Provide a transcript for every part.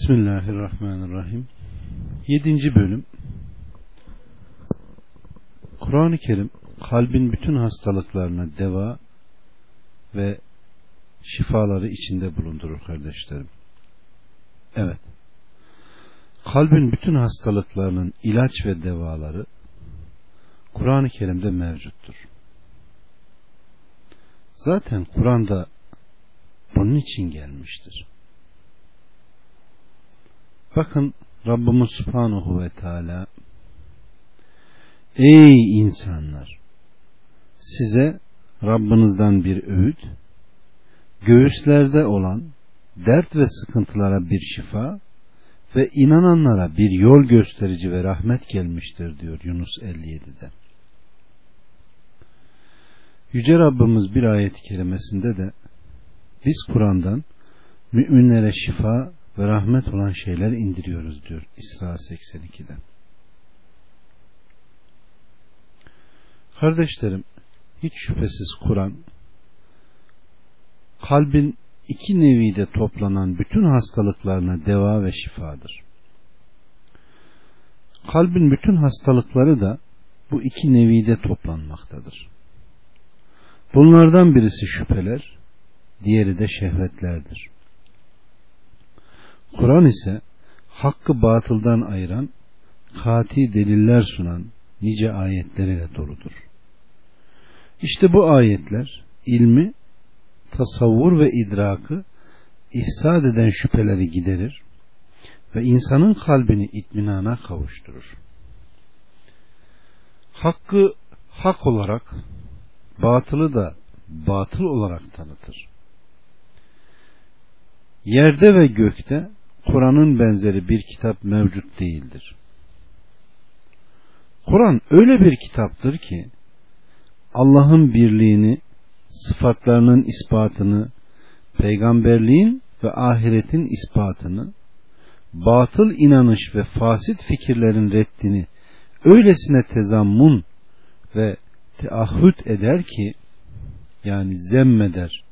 Bismillahirrahmanirrahim. Yedinci bölüm. Kur'an-ı Kerim kalbin bütün hastalıklarına deva ve şifaları içinde bulundurur kardeşlerim. Evet. Kalbin bütün hastalıklarının ilaç ve devaları Kur'an-ı Kerim'de mevcuttur. Zaten Kur'an'da bunun için gelmiştir. Bakın Rabbimiz Subhanahu ve Teala Ey insanlar size Rabbinizden bir öğüt göğüslerde olan dert ve sıkıntılara bir şifa ve inananlara bir yol gösterici ve rahmet gelmiştir diyor Yunus 57'de. Yüce Rabbimiz bir ayet-i kerimesinde de biz Kur'an'dan müminlere şifa ve rahmet olan şeyler indiriyoruz diyor İsra 82'de. Kardeşlerim hiç şüphesiz Kur'an kalbin iki nevide toplanan bütün hastalıklarına deva ve şifadır. Kalbin bütün hastalıkları da bu iki nevide toplanmaktadır. Bunlardan birisi şüpheler, diğeri de şehvetlerdir. Kur'an ise hakkı batıldan ayıran, kati deliller sunan nice ayetleriyle doludur. İşte bu ayetler ilmi, tasavvur ve idrakı ihsad eden şüpheleri giderir ve insanın kalbini itminana kavuşturur. Hakkı hak olarak, batılı da batıl olarak tanıtır. Yerde ve gökte Kur'an'ın benzeri bir kitap mevcut değildir. Kur'an öyle bir kitaptır ki Allah'ın birliğini, sıfatlarının ispatını, peygamberliğin ve ahiretin ispatını, batıl inanış ve fasit fikirlerin reddini öylesine tezammun ve teahhüt eder ki yani zemmeder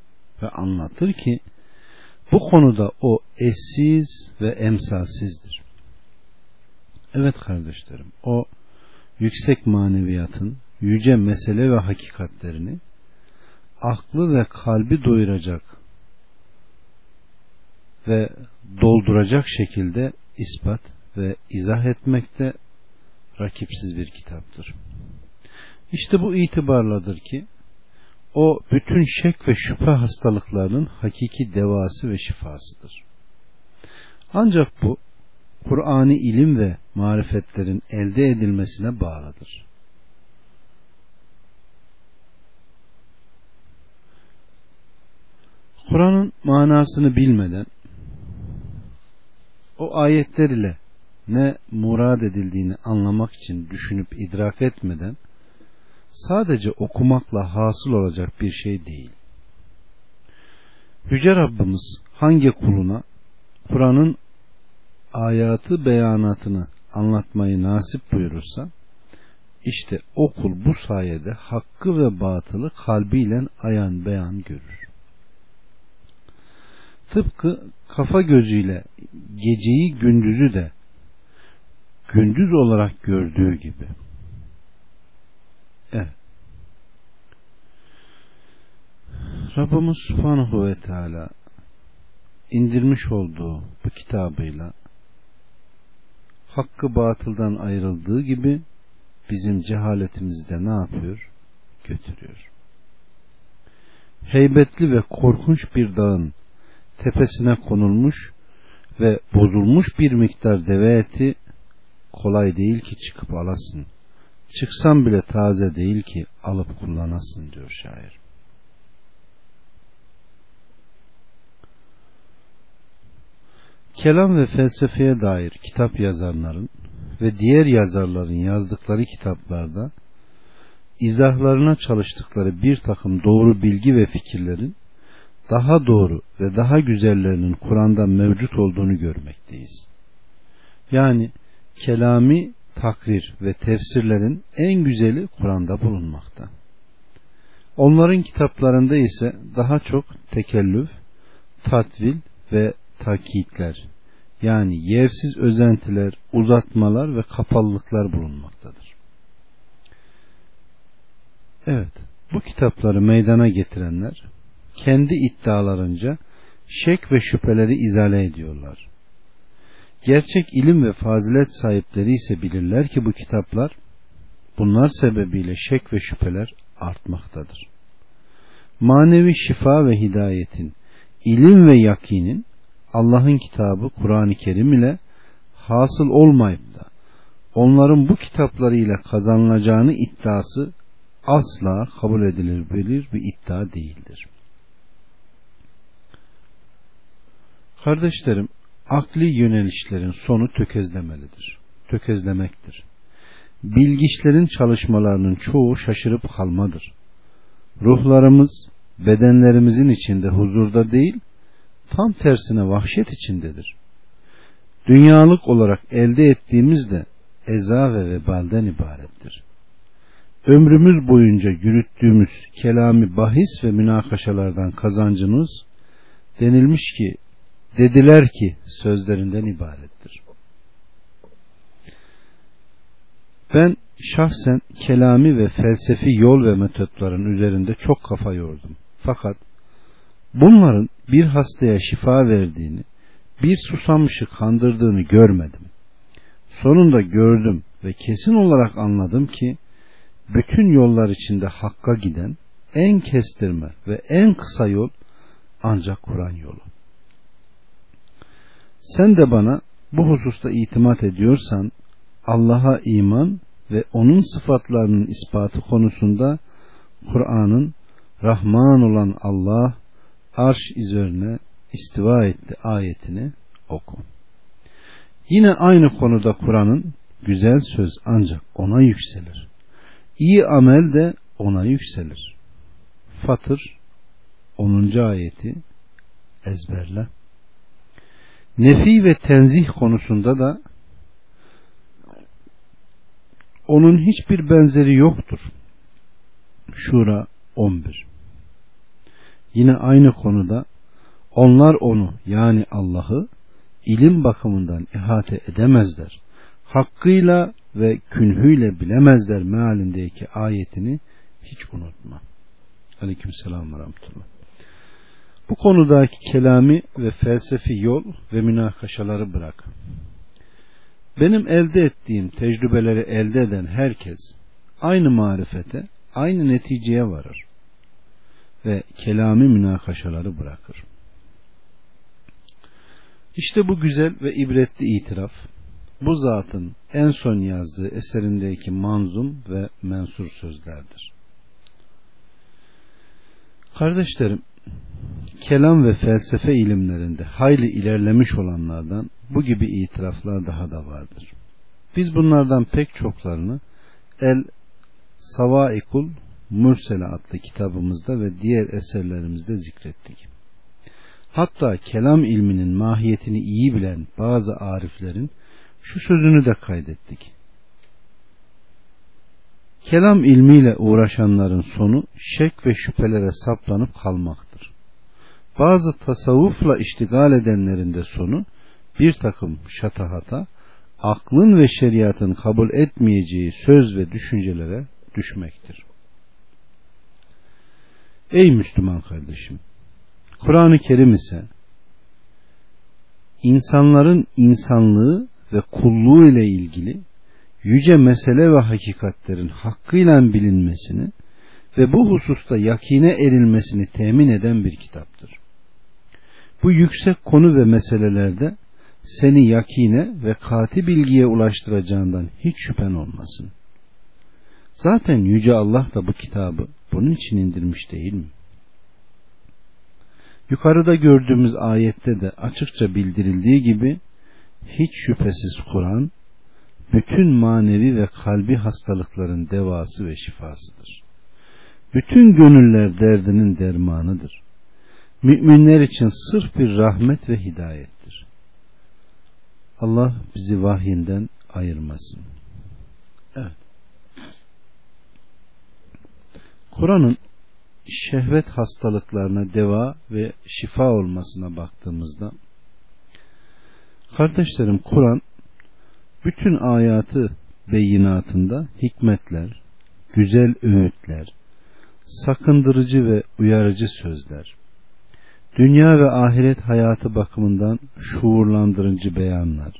ve anlatır ki bu konuda o eşsiz ve emsalsizdir. Evet kardeşlerim, o yüksek maneviyatın yüce mesele ve hakikatlerini aklı ve kalbi doyuracak ve dolduracak şekilde ispat ve izah etmekte rakipsiz bir kitaptır. İşte bu itibarladır ki o bütün şek ve şüphe hastalıklarının hakiki devası ve şifasıdır. Ancak bu Kur'an'ı ilim ve marifetlerin elde edilmesine bağlıdır. Kur'an'ın manasını bilmeden o ayetler ile ne murad edildiğini anlamak için düşünüp idrak etmeden sadece okumakla hasıl olacak bir şey değil. Yüce Rabbimiz hangi kuluna Kur'an'ın ayatı beyanatını anlatmayı nasip buyurursa işte o kul bu sayede hakkı ve batılı kalbiyle ayan beyan görür. Tıpkı kafa gözüyle geceyi gündüzü de gündüz olarak gördüğü gibi. Evet. Rabbimiz Subhanahu ve Teala indirmiş olduğu bu kitabıyla hakkı batıldan ayrıldığı gibi bizim cehaletimizi de ne yapıyor? Götürüyor. Heybetli ve korkunç bir dağın tepesine konulmuş ve bozulmuş bir miktar deve eti kolay değil ki çıkıp alasın. Çıksan bile taze değil ki alıp kullanasın diyor şair. Kelam ve felsefeye dair kitap yazanların ve diğer yazarların yazdıkları kitaplarda izahlarına çalıştıkları bir takım doğru bilgi ve fikirlerin daha doğru ve daha güzellerinin Kur'an'da mevcut olduğunu görmekteyiz. Yani kelami takrir ve tefsirlerin en güzeli Kur'an'da bulunmakta. Onların kitaplarında ise daha çok tekellüf, tatvil ve takitler yani yersiz özentiler, uzatmalar ve kapalılıklar bulunmaktadır. Evet, bu kitapları meydana getirenler kendi iddialarınca şek ve şüpheleri izale ediyorlar. Gerçek ilim ve fazilet sahipleri ise bilirler ki bu kitaplar bunlar sebebiyle şek ve şüpheler artmaktadır. Manevi şifa ve hidayetin, ilim ve yakinin Allah'ın kitabı Kur'an-ı Kerim ile hasıl olmayıp da onların bu kitaplarıyla kazanılacağını iddiası asla kabul edilebilir bir iddia değildir. Kardeşlerim, akli yönelişlerin sonu tökezlemelidir. Tökezlemektir. Bilgiçlerin çalışmalarının çoğu şaşırıp kalmadır. Ruhlarımız bedenlerimizin içinde huzurda değil, tam tersine vahşet içindedir. Dünyalık olarak elde ettiğimiz de eza ve vebalden ibarettir. Ömrümüz boyunca yürüttüğümüz kelami bahis ve münakaşalardan kazancımız denilmiş ki dediler ki sözlerinden ibarettir. Ben şahsen kelami ve felsefi yol ve metotların üzerinde çok kafa yordum. Fakat bunların bir hastaya şifa verdiğini, bir susamışı kandırdığını görmedim. Sonunda gördüm ve kesin olarak anladım ki bütün yollar içinde hakka giden en kestirme ve en kısa yol ancak Kur'an yolu. Sen de bana bu hususta itimat ediyorsan Allah'a iman ve onun sıfatlarının ispatı konusunda Kur'an'ın Rahman olan Allah arş üzerine istiva etti ayetini oku. Yine aynı konuda Kur'an'ın güzel söz ancak ona yükselir. İyi amel de ona yükselir. Fatır 10. ayeti ezberle. Nefi ve tenzih konusunda da onun hiçbir benzeri yoktur. Şura 11 Yine aynı konuda onlar onu yani Allah'ı ilim bakımından ihate edemezler. Hakkıyla ve künhüyle bilemezler mealindeki ayetini hiç unutma. Aleyküm selam ve rahmetullah. Bu konudaki kelami ve felsefi yol ve münakaşaları bırak. Benim elde ettiğim tecrübeleri elde eden herkes aynı marifete, aynı neticeye varır ve kelami münakaşaları bırakır. İşte bu güzel ve ibretli itiraf bu zatın en son yazdığı eserindeki manzum ve mensur sözlerdir. Kardeşlerim, kelam ve felsefe ilimlerinde hayli ilerlemiş olanlardan bu gibi itiraflar daha da vardır. Biz bunlardan pek çoklarını El Savaikul Mürsele adlı kitabımızda ve diğer eserlerimizde zikrettik. Hatta kelam ilminin mahiyetini iyi bilen bazı ariflerin şu sözünü de kaydettik. Kelam ilmiyle uğraşanların sonu şek ve şüphelere saplanıp kalmaktır. Bazı tasavvufla iştigal edenlerin de sonu bir takım şatahata, aklın ve şeriatın kabul etmeyeceği söz ve düşüncelere düşmektir. Ey Müslüman kardeşim! Kur'an-ı Kerim ise insanların insanlığı ve kulluğu ile ilgili yüce mesele ve hakikatlerin hakkıyla bilinmesini ve bu hususta yakine erilmesini temin eden bir kitaptır. Bu yüksek konu ve meselelerde seni yakine ve kati bilgiye ulaştıracağından hiç şüphen olmasın. Zaten Yüce Allah da bu kitabı bunun için indirmiş değil mi? Yukarıda gördüğümüz ayette de açıkça bildirildiği gibi hiç şüphesiz Kur'an bütün manevi ve kalbi hastalıkların devası ve şifasıdır. Bütün gönüller derdinin dermanıdır. Müminler için sırf bir rahmet ve hidayettir. Allah bizi vahyinden ayırmasın. Evet. Kur'an'ın şehvet hastalıklarına deva ve şifa olmasına baktığımızda Kardeşlerim Kur'an bütün ayatı beyinatında hikmetler, güzel öğütler, sakındırıcı ve uyarıcı sözler, dünya ve ahiret hayatı bakımından şuurlandırıcı beyanlar,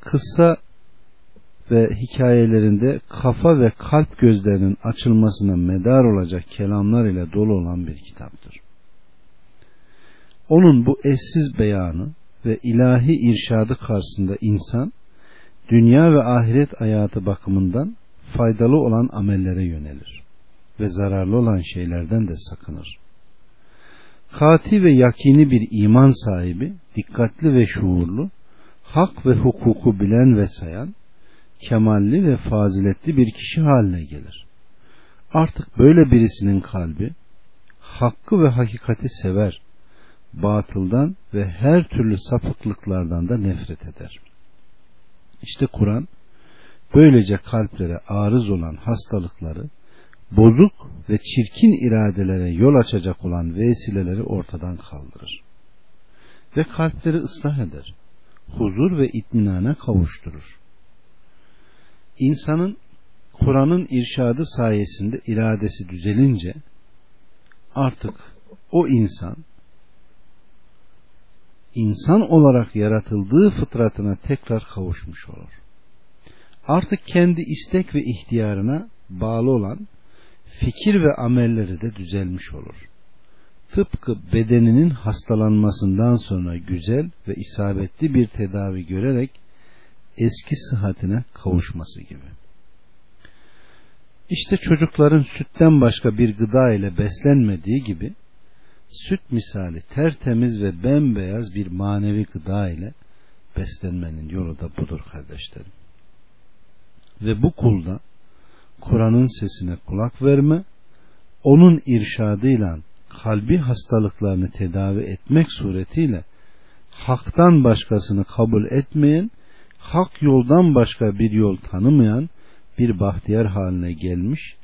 kısa ve hikayelerinde kafa ve kalp gözlerinin açılmasına medar olacak kelamlar ile dolu olan bir kitaptır. Onun bu eşsiz beyanı ve ilahi irşadı karşısında insan dünya ve ahiret hayatı bakımından faydalı olan amellere yönelir ve zararlı olan şeylerden de sakınır. Kati ve yakini bir iman sahibi, dikkatli ve şuurlu, hak ve hukuku bilen ve sayan, kemalli ve faziletli bir kişi haline gelir. Artık böyle birisinin kalbi, hakkı ve hakikati sever, batıldan ve her türlü sapıklıklardan da nefret eder. İşte Kur'an böylece kalplere arız olan hastalıkları, bozuk ve çirkin iradelere yol açacak olan vesileleri ortadan kaldırır. Ve kalpleri ıslah eder. Huzur ve itminana kavuşturur. İnsanın Kur'an'ın irşadı sayesinde iradesi düzelince artık o insan insan olarak yaratıldığı fıtratına tekrar kavuşmuş olur. Artık kendi istek ve ihtiyarına bağlı olan fikir ve amelleri de düzelmiş olur. Tıpkı bedeninin hastalanmasından sonra güzel ve isabetli bir tedavi görerek eski sıhhatine kavuşması gibi. İşte çocukların sütten başka bir gıda ile beslenmediği gibi süt misali tertemiz ve bembeyaz bir manevi gıda ile beslenmenin yolu da budur kardeşlerim. Ve bu kulda Kur'an'ın sesine kulak verme, onun irşadıyla kalbi hastalıklarını tedavi etmek suretiyle haktan başkasını kabul etmeyen, hak yoldan başka bir yol tanımayan bir bahtiyar haline gelmiş,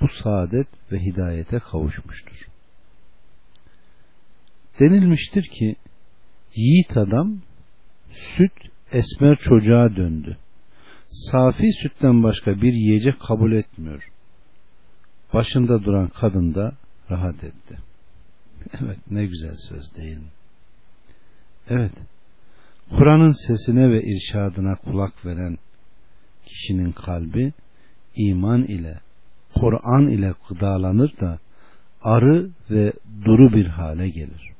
bu saadet ve hidayete kavuşmuştur. Denilmiştir ki yiğit adam süt esmer çocuğa döndü. Safi sütten başka bir yiyecek kabul etmiyor. Başında duran kadın da rahat etti. Evet ne güzel söz değil mi? Evet. Kur'an'ın sesine ve irşadına kulak veren kişinin kalbi iman ile Kur'an ile gıdalanır da arı ve duru bir hale gelir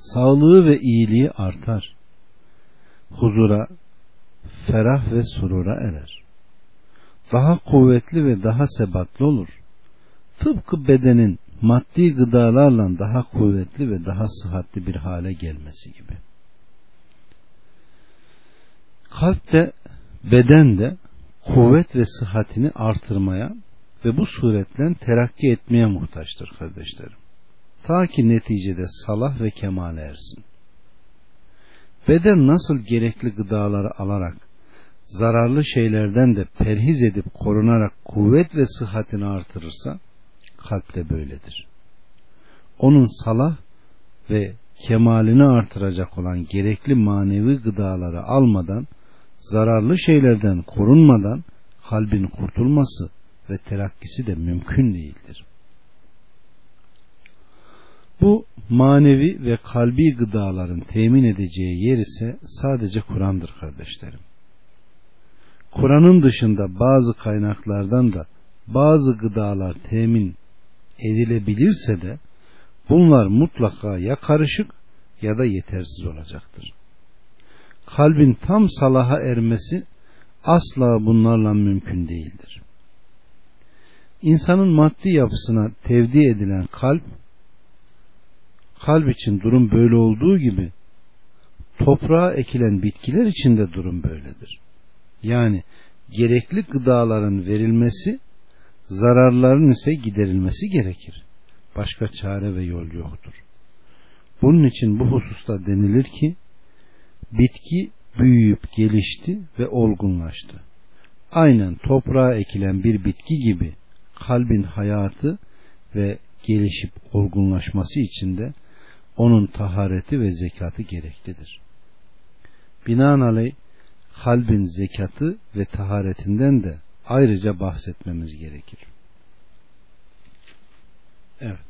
sağlığı ve iyiliği artar. Huzura, ferah ve surura erer. Daha kuvvetli ve daha sebatlı olur. Tıpkı bedenin maddi gıdalarla daha kuvvetli ve daha sıhhatli bir hale gelmesi gibi. Kalp de beden de kuvvet ve sıhhatini artırmaya ve bu suretle terakki etmeye muhtaçtır kardeşlerim. Ta ki neticede salah ve kemale ersin. Beden nasıl gerekli gıdaları alarak zararlı şeylerden de perhiz edip korunarak kuvvet ve sıhhatini artırırsa kalp de böyledir. Onun salah ve kemalini artıracak olan gerekli manevi gıdaları almadan zararlı şeylerden korunmadan kalbin kurtulması ve terakkisi de mümkün değildir. Bu manevi ve kalbi gıdaların temin edeceği yer ise sadece Kur'an'dır kardeşlerim. Kur'an'ın dışında bazı kaynaklardan da bazı gıdalar temin edilebilirse de bunlar mutlaka ya karışık ya da yetersiz olacaktır. Kalbin tam salaha ermesi asla bunlarla mümkün değildir. İnsanın maddi yapısına tevdi edilen kalp kalp için durum böyle olduğu gibi toprağa ekilen bitkiler için de durum böyledir. Yani gerekli gıdaların verilmesi, zararların ise giderilmesi gerekir. Başka çare ve yol yoktur. Bunun için bu hususta denilir ki bitki büyüyüp gelişti ve olgunlaştı. Aynen toprağa ekilen bir bitki gibi kalbin hayatı ve gelişip olgunlaşması için de onun tahareti ve zekatı gereklidir. Binaenaleyh kalbin zekatı ve taharetinden de ayrıca bahsetmemiz gerekir. Evet.